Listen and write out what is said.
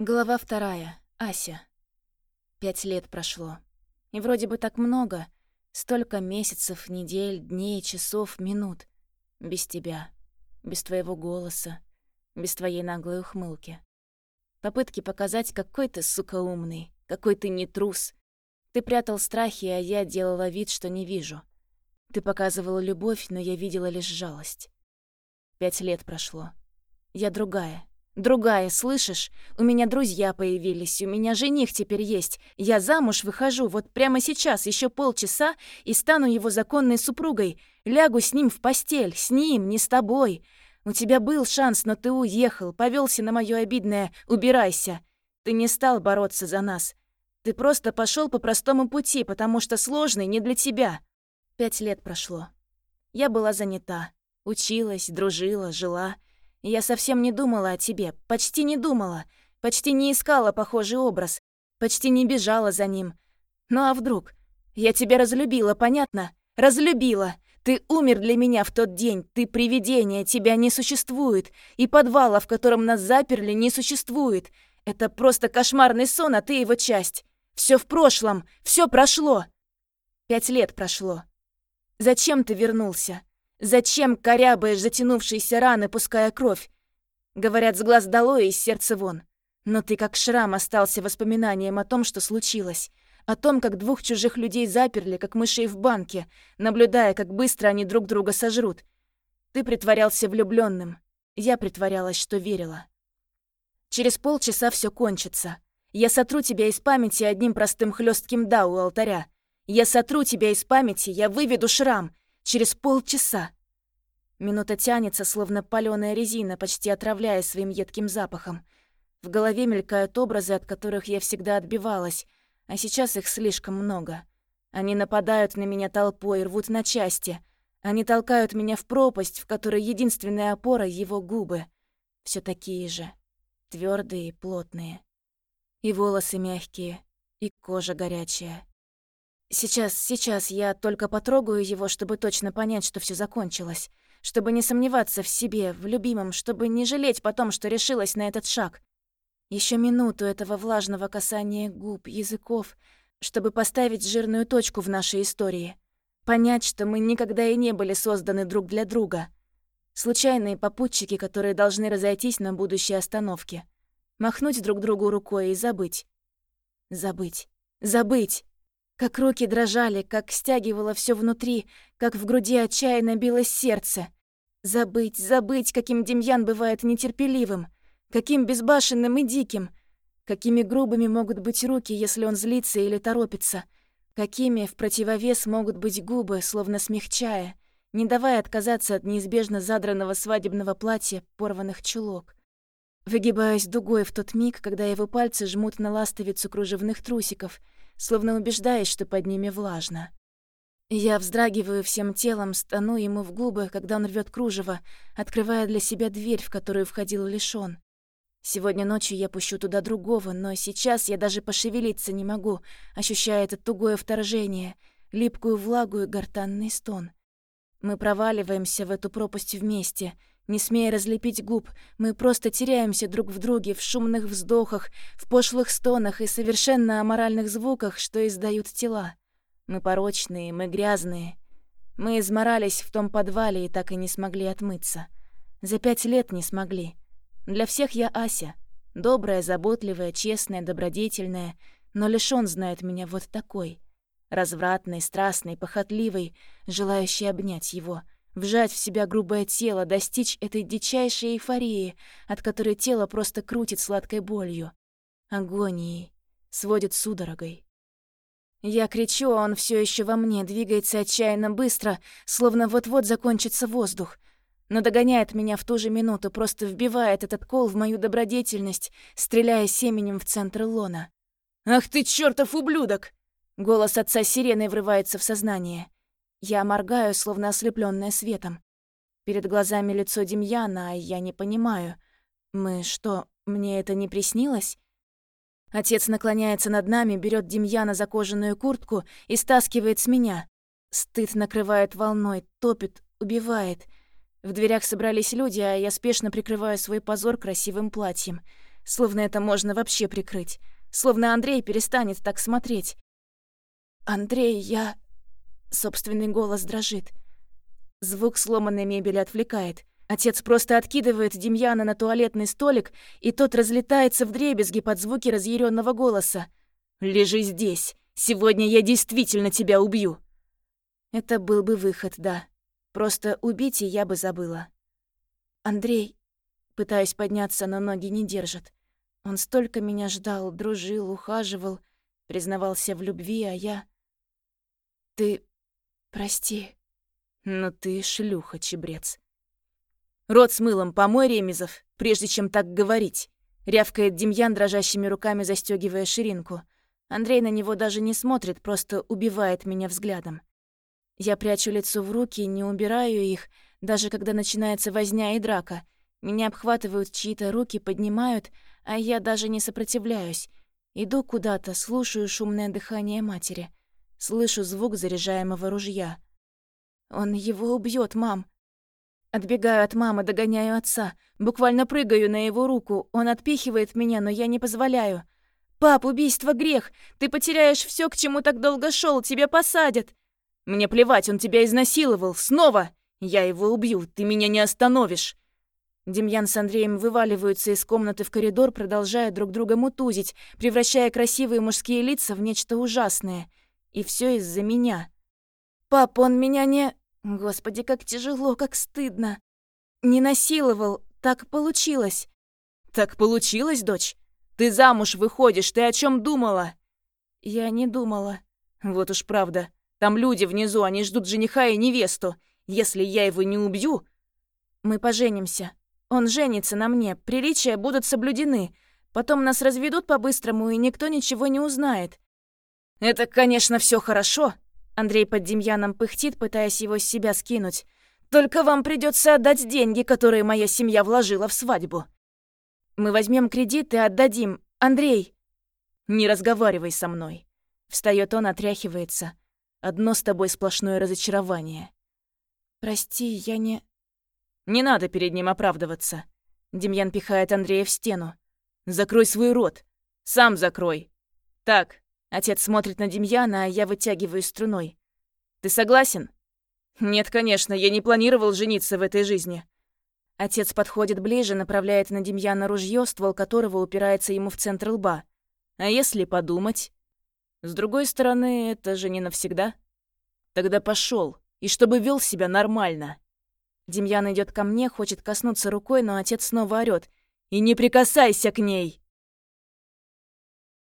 Глава вторая. Ася. Пять лет прошло. И вроде бы так много. Столько месяцев, недель, дней, часов, минут. Без тебя. Без твоего голоса. Без твоей наглой ухмылки. Попытки показать, какой ты, сука, умный. Какой ты не трус. Ты прятал страхи, а я делала вид, что не вижу. Ты показывала любовь, но я видела лишь жалость. Пять лет прошло. Я другая. Другая, слышишь? У меня друзья появились, у меня жених теперь есть. Я замуж выхожу вот прямо сейчас, еще полчаса, и стану его законной супругой. Лягу с ним в постель, с ним, не с тобой. У тебя был шанс, но ты уехал, повелся на мое обидное «убирайся». Ты не стал бороться за нас. Ты просто пошел по простому пути, потому что сложный не для тебя. Пять лет прошло. Я была занята. Училась, дружила, жила — я совсем не думала о тебе, почти не думала, почти не искала похожий образ, почти не бежала за ним. Ну а вдруг? Я тебя разлюбила, понятно? Разлюбила. Ты умер для меня в тот день, ты привидение, тебя не существует, и подвала, в котором нас заперли, не существует. Это просто кошмарный сон, а ты его часть. Все в прошлом, все прошло. Пять лет прошло. Зачем ты вернулся? Зачем корябаешь затянувшиеся раны, пуская кровь? Говорят, с глаз долой и из сердца вон. Но ты как шрам остался воспоминанием о том, что случилось. О том, как двух чужих людей заперли, как мышей в банке, наблюдая, как быстро они друг друга сожрут. Ты притворялся влюбленным. Я притворялась, что верила. Через полчаса все кончится. Я сотру тебя из памяти одним простым хлестким «да» у алтаря. Я сотру тебя из памяти, я выведу шрам, Через полчаса. Минута тянется, словно палёная резина, почти отравляя своим едким запахом. В голове мелькают образы, от которых я всегда отбивалась, а сейчас их слишком много. Они нападают на меня толпой, рвут на части. Они толкают меня в пропасть, в которой единственная опора — его губы. Все такие же. твердые и плотные. И волосы мягкие, и кожа горячая. Сейчас, сейчас я только потрогаю его, чтобы точно понять, что все закончилось. Чтобы не сомневаться в себе, в любимом, чтобы не жалеть потом, что решилась на этот шаг. Еще минуту этого влажного касания губ, языков, чтобы поставить жирную точку в нашей истории. Понять, что мы никогда и не были созданы друг для друга. Случайные попутчики, которые должны разойтись на будущей остановке. Махнуть друг другу рукой и забыть. Забыть. Забыть! Как руки дрожали, как стягивало все внутри, как в груди отчаянно билось сердце. Забыть, забыть, каким Демьян бывает нетерпеливым, каким безбашенным и диким, какими грубыми могут быть руки, если он злится или торопится, какими в противовес могут быть губы, словно смягчая, не давая отказаться от неизбежно задранного свадебного платья, порванных чулок. Выгибаюсь дугой в тот миг, когда его пальцы жмут на ластовицу кружевных трусиков — словно убеждаясь, что под ними влажно. Я вздрагиваю всем телом, стану ему в губы, когда он рвет кружево, открывая для себя дверь, в которую входил лишь он. Сегодня ночью я пущу туда другого, но сейчас я даже пошевелиться не могу, ощущая это тугое вторжение, липкую влагу и гортанный стон. Мы проваливаемся в эту пропасть вместе — не смея разлепить губ, мы просто теряемся друг в друге в шумных вздохах, в пошлых стонах и совершенно аморальных звуках, что издают тела. Мы порочные, мы грязные. Мы изморались в том подвале и так и не смогли отмыться. За пять лет не смогли. Для всех я Ася. Добрая, заботливая, честная, добродетельная. Но лишь он знает меня вот такой. Развратный, страстный, похотливый, желающий обнять его — Вжать в себя грубое тело, достичь этой дичайшей эйфории, от которой тело просто крутит сладкой болью. Агонией. Сводит судорогой. Я кричу, а он все еще во мне, двигается отчаянно быстро, словно вот-вот закончится воздух. Но догоняет меня в ту же минуту, просто вбивает этот кол в мою добродетельность, стреляя семенем в центр лона. «Ах ты, чертов ублюдок!» Голос отца сирены врывается в сознание. Я моргаю, словно ослепленная светом. Перед глазами лицо Демьяна, а я не понимаю. Мы что, мне это не приснилось? Отец наклоняется над нами, берет Демьяна за кожаную куртку и стаскивает с меня. Стыд накрывает волной, топит, убивает. В дверях собрались люди, а я спешно прикрываю свой позор красивым платьем. Словно это можно вообще прикрыть. Словно Андрей перестанет так смотреть. «Андрей, я...» Собственный голос дрожит. Звук сломанной мебели отвлекает. Отец просто откидывает Демьяна на туалетный столик, и тот разлетается в дребезги под звуки разъяренного голоса. «Лежи здесь. Сегодня я действительно тебя убью». Это был бы выход, да. Просто убить и я бы забыла. Андрей, пытаясь подняться, но ноги не держат. Он столько меня ждал, дружил, ухаживал, признавался в любви, а я... Ты... прости. Но ты шлюха, чебрец. Рот с мылом помой, Ремезов, прежде чем так говорить. Рявкает Демьян, дрожащими руками застегивая ширинку. Андрей на него даже не смотрит, просто убивает меня взглядом. Я прячу лицо в руки, не убираю их, даже когда начинается возня и драка. Меня обхватывают чьи-то руки, поднимают, а я даже не сопротивляюсь. Иду куда-то, слушаю шумное дыхание матери. Слышу звук заряжаемого ружья. Он его убьет, мам. Отбегаю от мамы, догоняю отца. Буквально прыгаю на его руку. Он отпихивает меня, но я не позволяю. «Пап, убийство — грех! Ты потеряешь все, к чему так долго шел, тебя посадят!» Мне плевать, он тебя изнасиловал. Снова! Я его убью, ты меня не остановишь!» Демьян с Андреем вываливаются из комнаты в коридор, продолжая друг друга мутузить, превращая красивые мужские лица в нечто ужасное. И все из-за меня. «Пап, он меня не...» Господи, как тяжело, как стыдно. «Не насиловал, так получилось». «Так получилось, дочь? Ты замуж выходишь, ты о чем думала?» «Я не думала». «Вот уж правда. Там люди внизу, они ждут жениха и невесту. Если я его не убью... Мы поженимся. Он женится на мне, приличия будут соблюдены. Потом нас разведут по-быстрому, и никто ничего не узнает. Это, конечно, все хорошо. Андрей под Демьяном пыхтит, пытаясь его с себя скинуть. Только вам придется отдать деньги, которые моя семья вложила в свадьбу. Мы возьмем кредит и отдадим. Андрей! Не разговаривай со мной. Встает он, отряхивается. Одно с тобой сплошное разочарование. Прости, я не... Не надо перед ним оправдываться. Демьян пихает Андрея в стену. Закрой свой рот. Сам закрой. Так, отец смотрит на Демьяна, а я вытягиваю струной. Ты согласен? Нет, конечно, я не планировал жениться в этой жизни. Отец подходит ближе, направляет на Демьяна ружье, ствол которого упирается ему в центр лба. А если подумать? С другой стороны, это же не навсегда. Тогда пошел, и чтобы вел себя нормально. Демьян идет ко мне, хочет коснуться рукой, но отец снова орёт. «И не прикасайся к ней!»